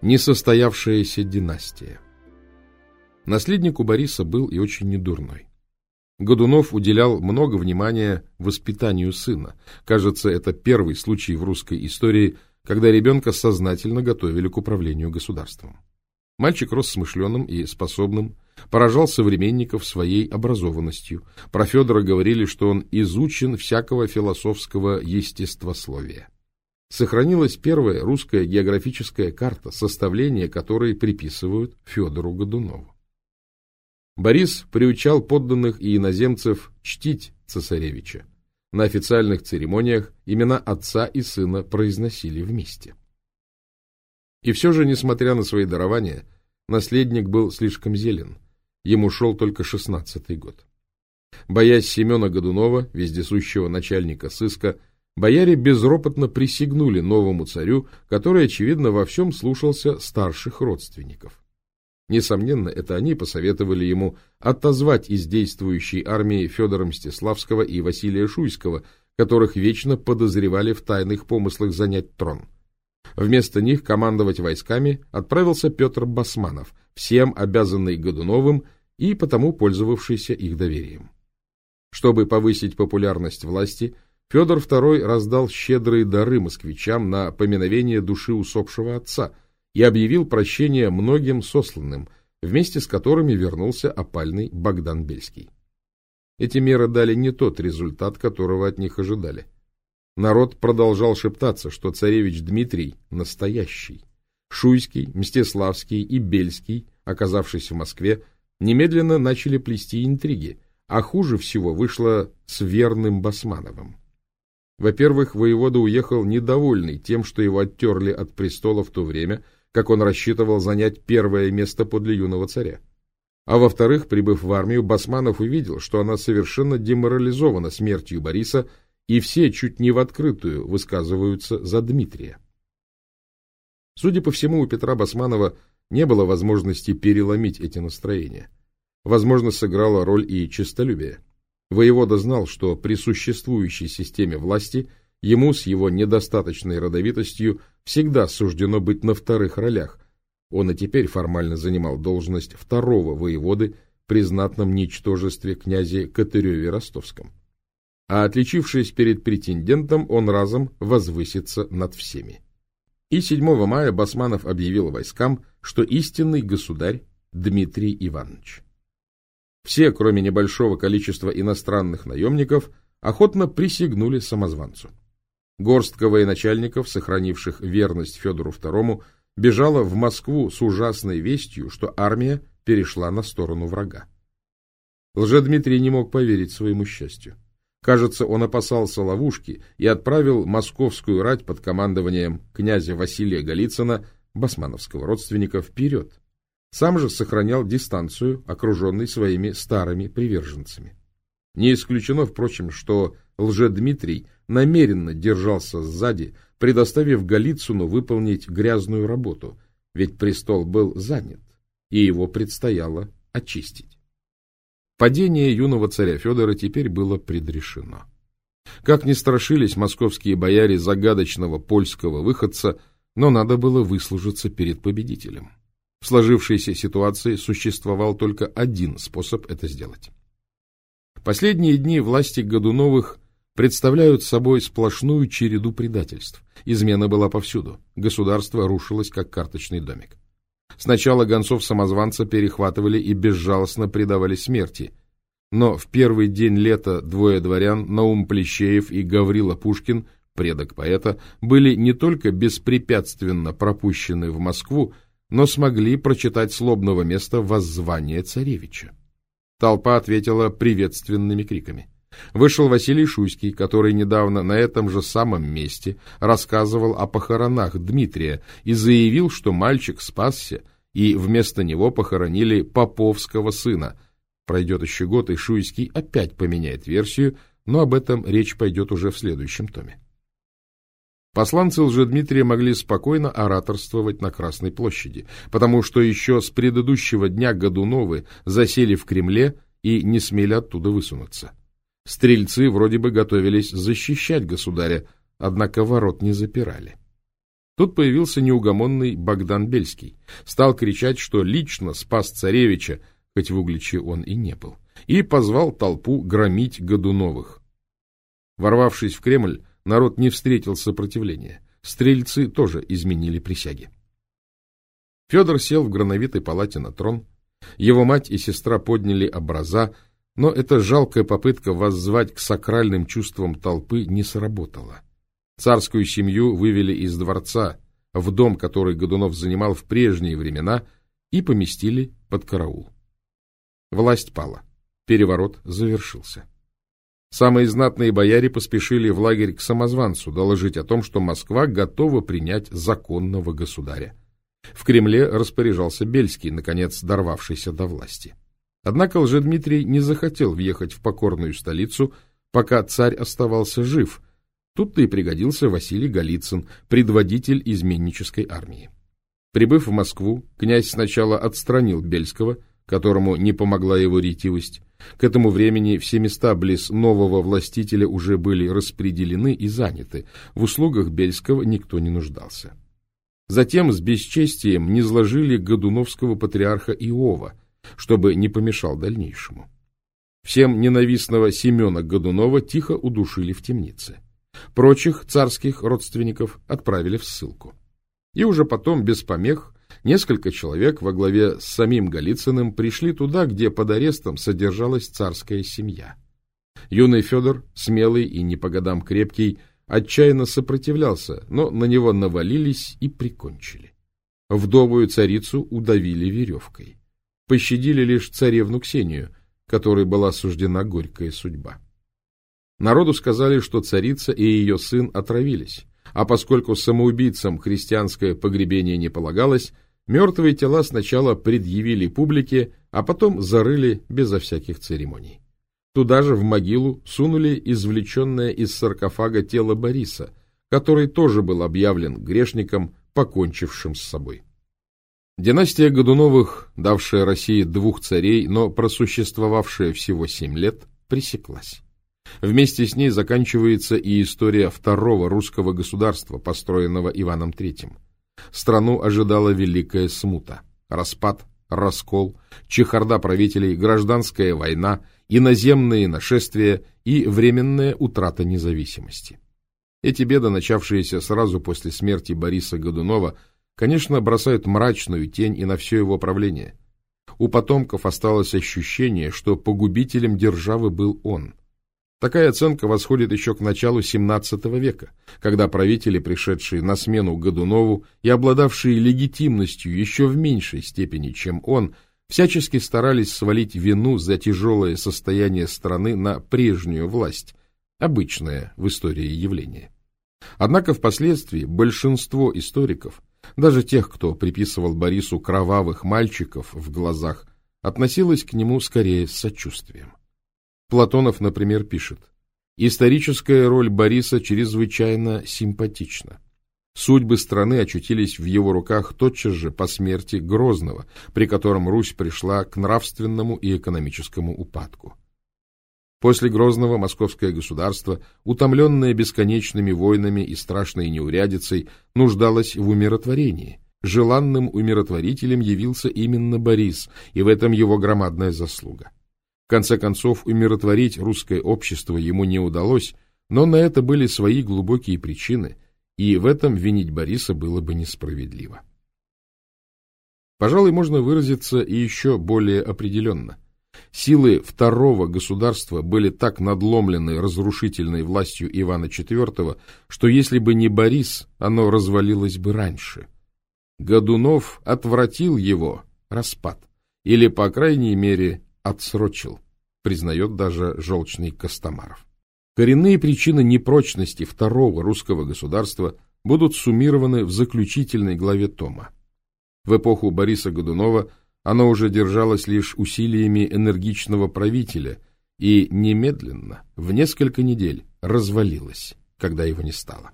Несостоявшаяся династия. Наследник у Бориса был и очень недурной. Годунов уделял много внимания воспитанию сына. Кажется, это первый случай в русской истории, когда ребенка сознательно готовили к управлению государством. Мальчик рос смышленым и способным, поражал современников своей образованностью. Про Федора говорили, что он изучен всякого философского естествословия сохранилась первая русская географическая карта, составление которой приписывают Федору Годунову. Борис приучал подданных и иноземцев чтить цесаревича. На официальных церемониях имена отца и сына произносили вместе. И все же, несмотря на свои дарования, наследник был слишком зелен. Ему шел только шестнадцатый год. Боясь Семена Годунова, вездесущего начальника сыска, Бояре безропотно присягнули новому царю, который, очевидно, во всем слушался старших родственников. Несомненно, это они посоветовали ему отозвать из действующей армии Федора Мстиславского и Василия Шуйского, которых вечно подозревали в тайных помыслах занять трон. Вместо них командовать войсками отправился Петр Басманов, всем обязанный Годуновым и потому пользовавшийся их доверием. Чтобы повысить популярность власти – Федор II раздал щедрые дары москвичам на поминовение души усопшего отца и объявил прощение многим сосланным, вместе с которыми вернулся опальный Богдан Бельский. Эти меры дали не тот результат, которого от них ожидали. Народ продолжал шептаться, что царевич Дмитрий настоящий. Шуйский, Мстиславский и Бельский, оказавшись в Москве, немедленно начали плести интриги, а хуже всего вышло с верным Басмановым. Во-первых, воевода уехал недовольный тем, что его оттерли от престола в то время, как он рассчитывал занять первое место подле юного царя. А во-вторых, прибыв в армию, Басманов увидел, что она совершенно деморализована смертью Бориса, и все чуть не в открытую высказываются за Дмитрия. Судя по всему, у Петра Басманова не было возможности переломить эти настроения. Возможно, сыграла роль и честолюбие. Воевода знал, что при существующей системе власти ему с его недостаточной родовитостью всегда суждено быть на вторых ролях. Он и теперь формально занимал должность второго воеводы при знатном ничтожестве князе Катыреве Ростовском. А отличившись перед претендентом, он разом возвысится над всеми. И 7 мая Басманов объявил войскам, что истинный государь Дмитрий Иванович. Все, кроме небольшого количества иностранных наемников, охотно присягнули самозванцу. Горстка военачальников, сохранивших верность Федору II, бежала в Москву с ужасной вестью, что армия перешла на сторону врага. Лжедмитрий не мог поверить своему счастью. Кажется, он опасался ловушки и отправил московскую рать под командованием князя Василия Голицына, басмановского родственника, вперед. Сам же сохранял дистанцию, окруженный своими старыми приверженцами. Не исключено, впрочем, что лжедмитрий намеренно держался сзади, предоставив Голицыну выполнить грязную работу, ведь престол был занят, и его предстояло очистить. Падение юного царя Федора теперь было предрешено. Как ни страшились московские бояре загадочного польского выходца, но надо было выслужиться перед победителем. В сложившейся ситуации существовал только один способ это сделать. Последние дни власти Годуновых представляют собой сплошную череду предательств. Измена была повсюду. Государство рушилось, как карточный домик. Сначала гонцов-самозванца перехватывали и безжалостно предавали смерти. Но в первый день лета двое дворян, Наум Плещеев и Гаврила Пушкин, предок поэта, были не только беспрепятственно пропущены в Москву, но смогли прочитать с лобного места воззвание царевича. Толпа ответила приветственными криками. Вышел Василий Шуйский, который недавно на этом же самом месте рассказывал о похоронах Дмитрия и заявил, что мальчик спасся, и вместо него похоронили поповского сына. Пройдет еще год, и Шуйский опять поменяет версию, но об этом речь пойдет уже в следующем томе. Посланцы Лжедмитрия могли спокойно ораторствовать на Красной площади, потому что еще с предыдущего дня Годуновы засели в Кремле и не смели оттуда высунуться. Стрельцы вроде бы готовились защищать государя, однако ворот не запирали. Тут появился неугомонный Богдан Бельский. Стал кричать, что лично спас царевича, хоть в Угличе он и не был, и позвал толпу громить Годуновых. Ворвавшись в Кремль, народ не встретил сопротивления. Стрельцы тоже изменили присяги. Федор сел в грановитой палате на трон. Его мать и сестра подняли образа, но эта жалкая попытка воззвать к сакральным чувствам толпы не сработала. Царскую семью вывели из дворца в дом, который Годунов занимал в прежние времена, и поместили под караул. Власть пала. Переворот завершился. Самые знатные бояре поспешили в лагерь к самозванцу доложить о том, что Москва готова принять законного государя. В Кремле распоряжался Бельский, наконец дорвавшийся до власти. Однако Лжедмитрий не захотел въехать в покорную столицу, пока царь оставался жив. Тут-то и пригодился Василий Голицын, предводитель изменнической армии. Прибыв в Москву, князь сначала отстранил Бельского, которому не помогла его ретивость. К этому времени все места близ нового властителя уже были распределены и заняты, в услугах Бельского никто не нуждался. Затем с бесчестием низложили Годуновского патриарха Иова, чтобы не помешал дальнейшему. Всем ненавистного Семена Годунова тихо удушили в темнице. Прочих царских родственников отправили в ссылку. И уже потом, без помех, несколько человек во главе с самим Голицыным пришли туда, где под арестом содержалась царская семья. Юный Федор, смелый и не по годам крепкий, отчаянно сопротивлялся, но на него навалились и прикончили. Вдовую царицу удавили веревкой. Пощадили лишь царевну Ксению, которой была суждена горькая судьба. Народу сказали, что царица и ее сын отравились, а поскольку самоубийцам христианское погребение не полагалось, мертвые тела сначала предъявили публике, а потом зарыли безо всяких церемоний. Туда же в могилу сунули извлеченное из саркофага тело Бориса, который тоже был объявлен грешником, покончившим с собой. Династия Годуновых, давшая России двух царей, но просуществовавшая всего семь лет, пресеклась. Вместе с ней заканчивается и история второго русского государства, построенного Иваном III. Страну ожидала великая смута, распад, раскол, чехарда правителей, гражданская война, иноземные нашествия и временная утрата независимости. Эти беды, начавшиеся сразу после смерти Бориса Годунова, конечно, бросают мрачную тень и на все его правление. У потомков осталось ощущение, что погубителем державы был он. Такая оценка восходит еще к началу XVII века, когда правители, пришедшие на смену Годунову и обладавшие легитимностью еще в меньшей степени, чем он, всячески старались свалить вину за тяжелое состояние страны на прежнюю власть, обычное в истории явление. Однако впоследствии большинство историков, даже тех, кто приписывал Борису кровавых мальчиков в глазах, относилось к нему скорее с сочувствием. Платонов, например, пишет, «Историческая роль Бориса чрезвычайно симпатична. Судьбы страны очутились в его руках тотчас же по смерти Грозного, при котором Русь пришла к нравственному и экономическому упадку. После Грозного московское государство, утомленное бесконечными войнами и страшной неурядицей, нуждалось в умиротворении. Желанным умиротворителем явился именно Борис, и в этом его громадная заслуга. В конце концов, умиротворить русское общество ему не удалось, но на это были свои глубокие причины, и в этом винить Бориса было бы несправедливо. Пожалуй, можно выразиться и еще более определенно. Силы второго государства были так надломлены разрушительной властью Ивана IV, что если бы не Борис, оно развалилось бы раньше. Годунов отвратил его распад, или, по крайней мере, отсрочил, признает даже желчный Костомаров. Коренные причины непрочности второго русского государства будут суммированы в заключительной главе Тома. В эпоху Бориса Годунова оно уже держалось лишь усилиями энергичного правителя и немедленно, в несколько недель, развалилось, когда его не стало.